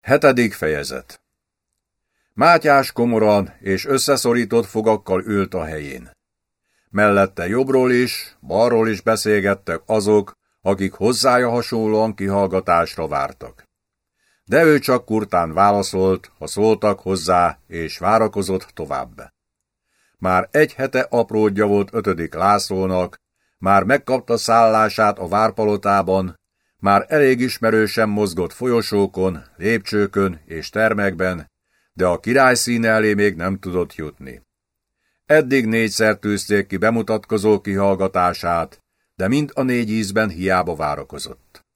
Hetedik fejezet Mátyás komoran és összeszorított fogakkal ült a helyén. Mellette jobbról is, balról is beszélgettek azok, akik hozzája hasonlóan kihallgatásra vártak. De ő csak kurtán válaszolt, ha szóltak hozzá, és várakozott tovább. Már egy hete apródja volt ötödik Lászlónak, már megkapta szállását a várpalotában, már elég ismerősen mozgott folyosókon, lépcsőkön és termekben, de a király színe elé még nem tudott jutni. Eddig négyszer tűzték ki bemutatkozó kihallgatását, de mind a négy ízben hiába várakozott.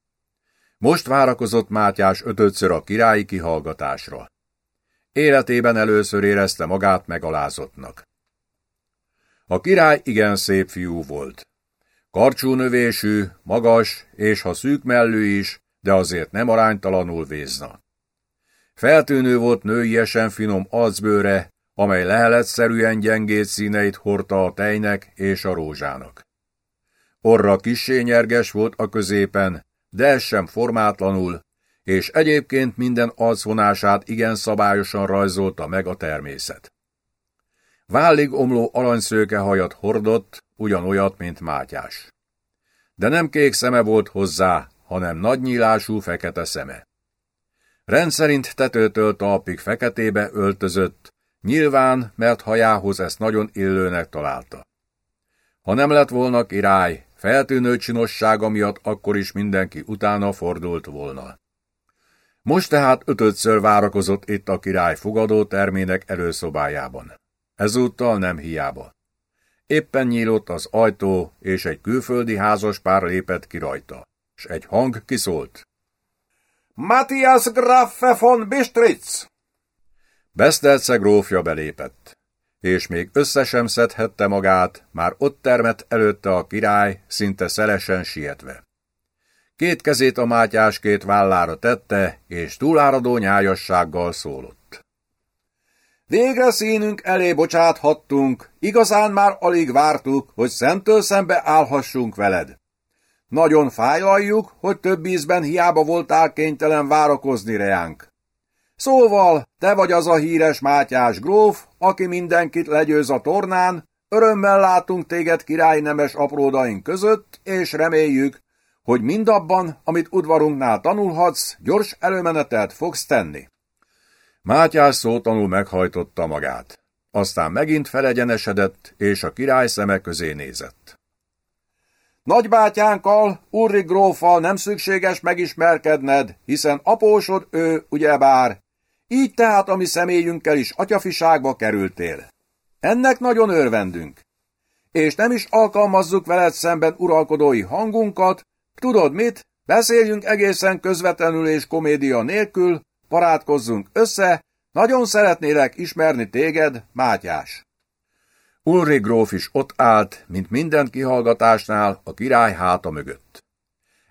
Most várakozott Mátyás ötödször a királyi kihallgatásra. Életében először érezte magát megalázottnak. A király igen szép fiú volt. Karcsú növésű, magas, és ha szűk mellű is, de azért nem aránytalanul vézna. Feltűnő volt nőiesen finom arcbőre, amely leheletszerűen gyengét színeit hordta a tejnek és a rózsának. Orra kissé nyerges volt a középen, de ez sem formátlanul, és egyébként minden arcvonását igen szabályosan rajzolta meg a természet. Vállig omló aranyszőke hajat hordott, ugyanolyat, mint Mátyás. De nem kék szeme volt hozzá, hanem nagy fekete szeme. Rendszerint tetőtől talpig feketébe öltözött, nyilván, mert hajához ezt nagyon illőnek találta. Ha nem lett volna király, feltűnő csinossága miatt akkor is mindenki utána fordult volna. Most tehát ötödször várakozott itt a király fogadó termének előszobájában. Ezúttal nem hiába. Éppen nyílott az ajtó, és egy külföldi házas pár lépett ki rajta, s egy hang kiszólt. Matthias Graffe von Bistritz! Besztelce grófja belépett, és még össze sem szedhette magát, már ott termett előtte a király, szinte szelesen sietve. Két kezét a mátyás két vállára tette, és túláradó nyájassággal szólott. Végre színünk elé bocsáthattunk, igazán már alig vártuk, hogy szemtől szembe állhassunk veled. Nagyon fájlaljuk, hogy több ízben hiába voltál kénytelen várakozni reánk. Szóval, te vagy az a híres Mátyás gróf, aki mindenkit legyőz a tornán, örömmel látunk téged királynemes apródaink között, és reméljük, hogy mindabban, amit udvarunknál tanulhatsz, gyors előmenetet fogsz tenni. Mátyás szótanul meghajtotta magát. Aztán megint felegyenesedett, és a király szeme közé nézett. Nagybátyánkkal, Urri gróffal nem szükséges megismerkedned, hiszen apósod ő, ugyebár. Így tehát a mi személyünkkel is atyafiságba kerültél. Ennek nagyon örvendünk. És nem is alkalmazzuk veled szemben uralkodói hangunkat, tudod mit, beszéljünk egészen közvetlenül és komédia nélkül, barátkozzunk össze, nagyon szeretnélek ismerni téged, Mátyás. Ulri gróf is ott állt, mint minden kihallgatásnál a király háta mögött.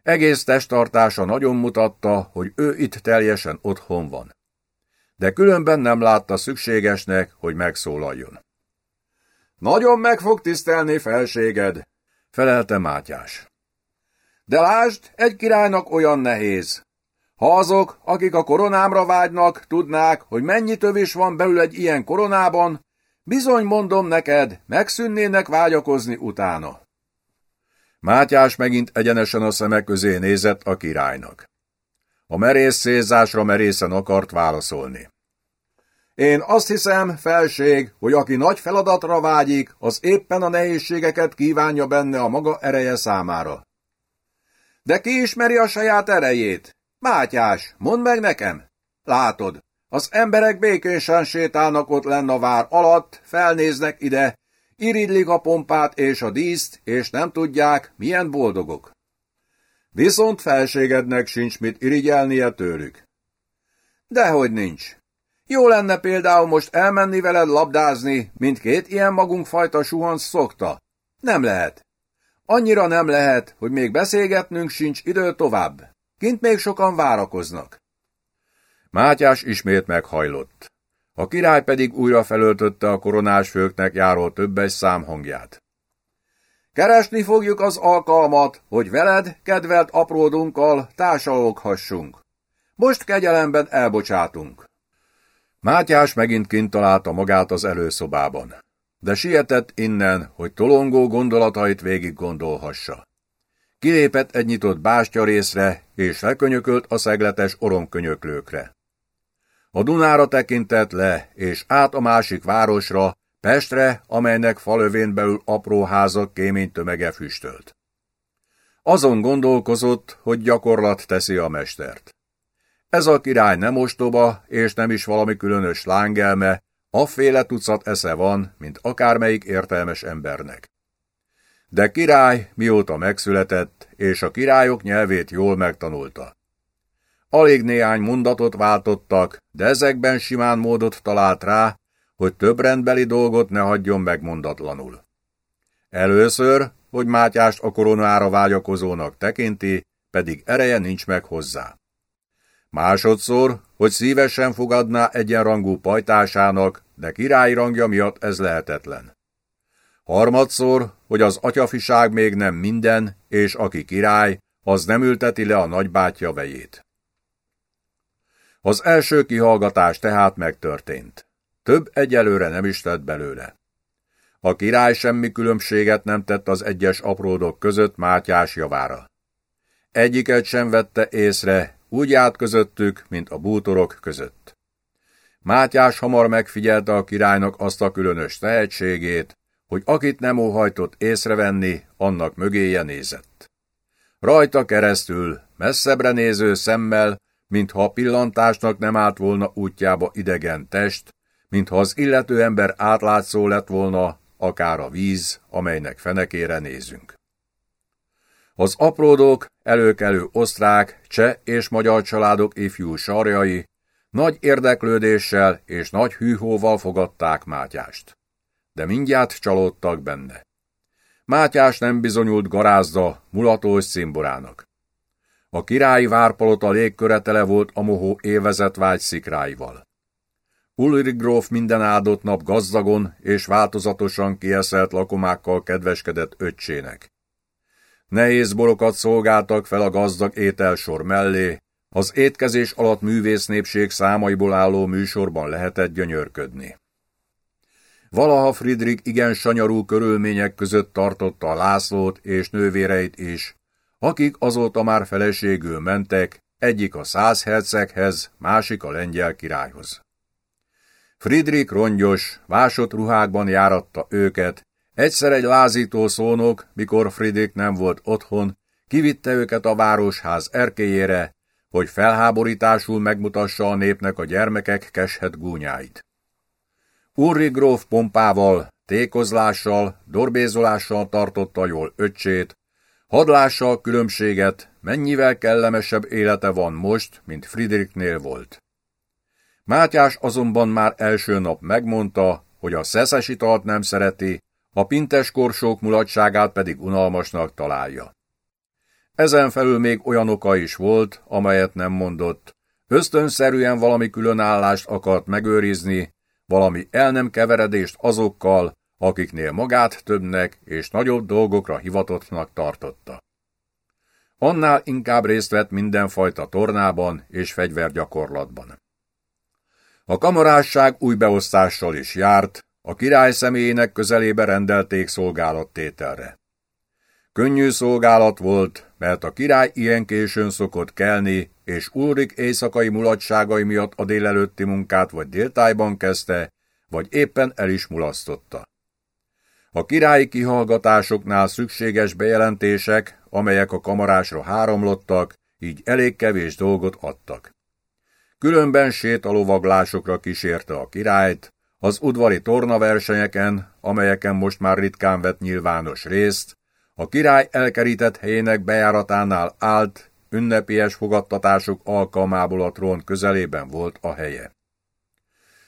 Egész testtartása nagyon mutatta, hogy ő itt teljesen otthon van. De különben nem látta szükségesnek, hogy megszólaljon. Nagyon meg fog tisztelni felséged, felelte Mátyás. De lásd, egy királynak olyan nehéz. Ha azok, akik a koronámra vágynak, tudnák, hogy mennyi tövés van belül egy ilyen koronában, bizony mondom neked, megszűnnének vágyakozni utána. Mátyás megint egyenesen a szemek közé nézett a királynak. A merész szélzásra merészen akart válaszolni. Én azt hiszem, felség, hogy aki nagy feladatra vágyik, az éppen a nehézségeket kívánja benne a maga ereje számára. De ki ismeri a saját erejét? Mátyás, mondd meg nekem! Látod, az emberek békésen sétálnak ott lenn a vár alatt, felnéznek ide, irigylik a pompát és a díszt, és nem tudják, milyen boldogok. Viszont felségednek sincs mit irigyelnie tőlük. Dehogy nincs. Jó lenne például most elmenni veled labdázni, mint két ilyen magunkfajta suhansz szokta. Nem lehet. Annyira nem lehet, hogy még beszélgetnünk sincs idő tovább. Kint még sokan várakoznak. Mátyás ismét meghajlott. A király pedig újra felöltötte a koronás főknek járó többes számhangját. Keresni fogjuk az alkalmat, hogy veled, kedvelt apródunkkal társaloghassunk. Most kegyelemben elbocsátunk. Mátyás megint kint találta magát az előszobában, de sietett innen, hogy tolongó gondolatait végig gondolhassa. Kilépett egy nyitott bástya részre, és lekönyökölt a szegletes oromkönyöklőkre. A Dunára tekintett le, és át a másik városra, Pestre, amelynek falövén belül apró házak kémény tömege füstölt. Azon gondolkozott, hogy gyakorlat teszi a mestert. Ez a király nem ostoba, és nem is valami különös lángelme, afféle tucat esze van, mint akármelyik értelmes embernek. De király mióta megszületett, és a királyok nyelvét jól megtanulta. Alig néhány mondatot váltottak, de ezekben simán módot talált rá, hogy több rendbeli dolgot ne hagyjon megmondatlanul. Először, hogy Mátyást a koronára vágyakozónak tekinti, pedig ereje nincs meg hozzá. Másodszor, hogy szívesen fogadná egyenrangú pajtásának, de királyi rangja miatt ez lehetetlen. Harmadszor, hogy az atyafiság még nem minden, és aki király, az nem ülteti le a nagybátyja vejét. Az első kihallgatás tehát megtörtént. Több egyelőre nem is tett belőle. A király semmi különbséget nem tett az egyes apródok között Mátyás javára. Egyiket sem vette észre, úgy állt közöttük, mint a bútorok között. Mátyás hamar megfigyelte a királynak azt a különös tehetségét, hogy akit nem óhajtott észrevenni, annak mögéje nézett. Rajta keresztül, messzebbre néző szemmel, mintha a pillantásnak nem állt volna útjába idegen test, mintha az illető ember átlátszó lett volna, akár a víz, amelynek fenekére nézünk. Az apródok, előkelő osztrák, cseh és magyar családok ifjú sarjai nagy érdeklődéssel és nagy hűhóval fogadták Mátyást. De mindjárt csalódtak benne. Mátyás nem bizonyult garázda, mulatós szimborának. A királyi várpalota légköre tele volt a mohó évezet vágy szikráival. Ulrich gróf minden áldott nap gazdagon és változatosan kieszelt lakomákkal kedveskedett öccsének. Nehéz borokat szolgáltak fel a gazdag ételsor mellé, az étkezés alatt művésznépség számaiból álló műsorban lehetett gyönyörködni. Valaha Friedrich igen sanyarú körülmények között tartotta a Lászlót és nővéreit is, akik azóta már feleségül mentek, egyik a száz herceghez, másik a lengyel királyhoz. Friedrich rongyos, vásott ruhákban járatta őket, egyszer egy lázító szónok, mikor Friedrich nem volt otthon, kivitte őket a városház erkélyére, hogy felháborításul megmutassa a népnek a gyermekek keshet gúnyáit. Úri gróf pompával, tékozlással, dorbézolással tartotta jól öccsét, hadlással különbséget, mennyivel kellemesebb élete van most, mint Friedrichnél volt. Mátyás azonban már első nap megmondta, hogy a szeszes italt nem szereti, a pintes korsók mulatságát pedig unalmasnak találja. Ezen felül még olyan oka is volt, amelyet nem mondott. Ösztönszerűen valami különállást akart megőrizni, valami el nem keveredést azokkal, akiknél magát többnek és nagyobb dolgokra hivatottnak tartotta. Annál inkább részt vett mindenfajta tornában és fegyvergyakorlatban. A kamarásság új beosztással is járt, a király személyének közelébe rendelték szolgálattételre. Könnyű szolgálat volt, mert a király ilyen későn szokott kelni, és Ulrik éjszakai mulatságai miatt a délelőtti munkát vagy déltájban kezdte, vagy éppen el is mulasztotta. A királyi kihallgatásoknál szükséges bejelentések, amelyek a kamarásra háromlottak, így elég kevés dolgot adtak. Különben sétalovaglásokra kísérte a királyt, az udvari tornaversenyeken, amelyeken most már ritkán vett nyilvános részt, a király elkerített helyének bejáratánál állt, ünnepélyes fogadtatások alkalmából a trón közelében volt a helye.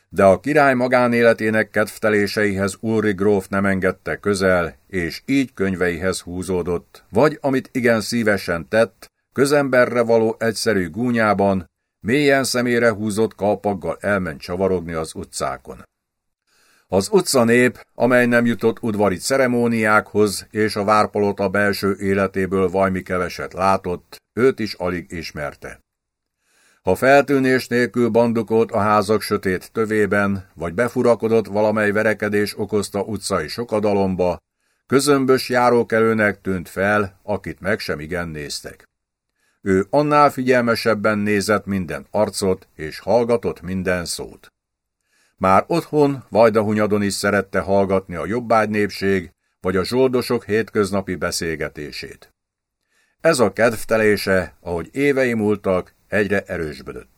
De a király magánéletének kedvteléseihez Ulri gróf nem engedte közel, és így könyveihez húzódott, vagy amit igen szívesen tett, közemberre való egyszerű gúnyában, Mélyen szemére húzott kalpaggal elment csavarogni az utcákon. Az utca nép, amely nem jutott udvari ceremóniákhoz, és a várpalota belső életéből vajmi keveset látott, őt is alig ismerte. Ha feltűnés nélkül bandukolt a házak sötét tövében, vagy befurakodott valamely verekedés okozta utcai sokadalomba, közömbös járókelőnek tűnt fel, akit meg sem igen néztek. Ő annál figyelmesebben nézett minden arcot, és hallgatott minden szót. Már otthon Vajdahunyadon is szerette hallgatni a jobbágy népség, vagy a zsoldosok hétköznapi beszélgetését. Ez a kedvtelése, ahogy évei múltak, egyre erősbödött.